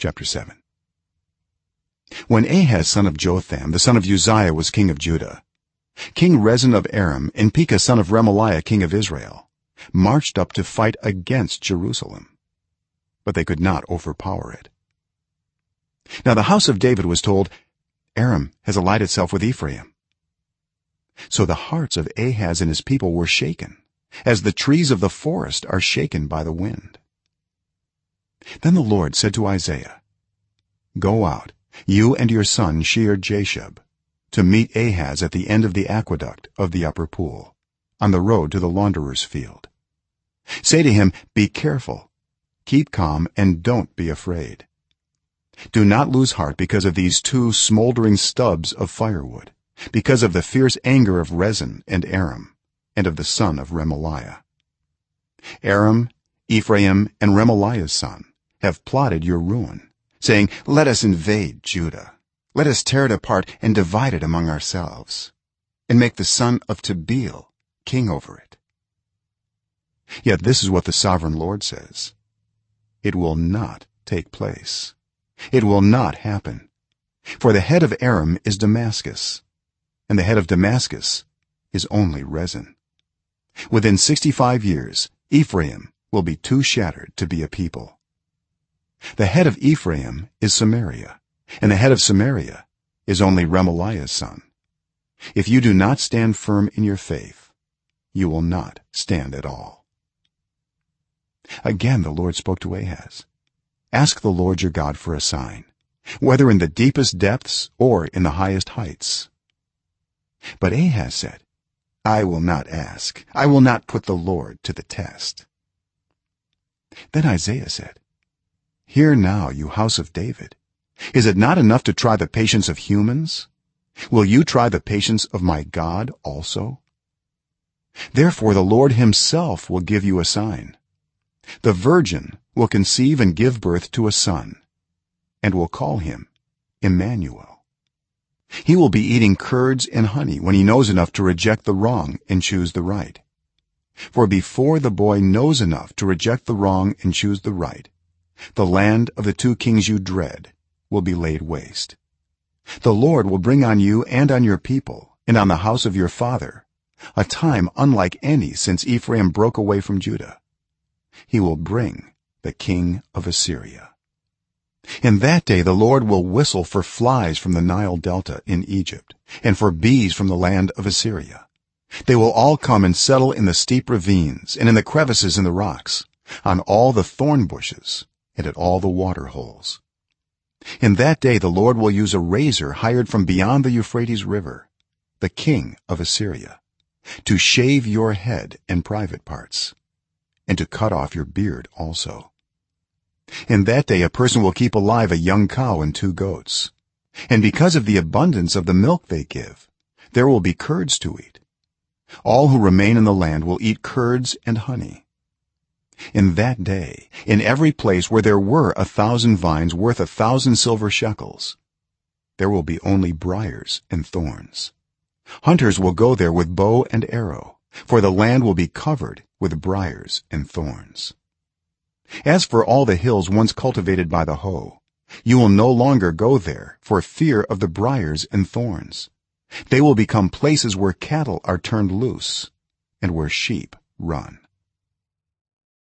chapter 7 when ahaz son of jotham the son of uzziah was king of judah king rezin of aram and pekah son of remaliah king of israel marched up to fight against jerusalem but they could not overpower it. Now the house of david was told aram has allied itself with ephraim. So the hearts of ahaz and his people were shaken as the trees of the forest are shaken by the wind then the lord said to isaiah go out you and your son shear-jashub to meet ahaz at the end of the aqueduct of the upper pool on the road to the launderer's field. Say to him be careful keep calm and don't be afraid. Do not lose heart because of these two smoldering stubs of firewood because of the fierce anger of rezin and aram and of the son of remaliah aram ephraim and remaliah's son have plotted your ruin saying let us invade judah. Let us tear it apart and divide it among ourselves and make the son of tabeel king over it. Yet this is what the sovereign lord says. It will not take place. It will not happen. For the head of aram is damascus and the head of damascus is only rezin within 65 years ephraim will be too shattered to be a people the head of ephraim is samaria and the head of samaria is only remaliah's son. If you do not stand firm in your faith you will not stand at all. Again the lord spoke to ahaz. Ask the lord your god for a sign whether in the deepest depths or in the highest heights. But ahaz said i will not ask. I will not put the lord to the test. Then isaiah said hear now you house of david. Is it not enough to try the patience of humans? Will you try the patience of my god also? Therefore the lord himself will give you a sign. The virgin will conceive and give birth to a son and will call him immanuel. He will be eating curds and honey when he knows enough to reject the wrong and choose the right. For before the boy knows enough to reject the wrong and choose the right the land of the two kings you dread will be laid waste. The lord will bring on you and on your people and on the house of your father a time unlike any since ephraim broke away from judah. He will bring the king of assyria. In that day the lord will whistle for flies from the nile delta in egypt and for bees from the land of assyria. They will all come and settle in the steep ravines and in the crevices in the rocks on all the thorn bushes and at all the water holes. In that day the lord will use a razor hired from beyond the euphrates river the king of assyria to shave your head and private parts and to cut off your beard also. In that day a person will keep alive a young cow and two goats. And because of the abundance of the milk they give there will be curds to eat. All who remain in the land will eat curds and honey in that day in every place where there were a thousand vines worth a thousand silver shekels there will be only briars and thorns. Hunters will go there with bow and arrow for the land will be covered with briars and thorns. As for all the hills once cultivated by the hoe you will no longer go there for fear of the briars and thorns. They will become places where cattle are turned loose and where sheep run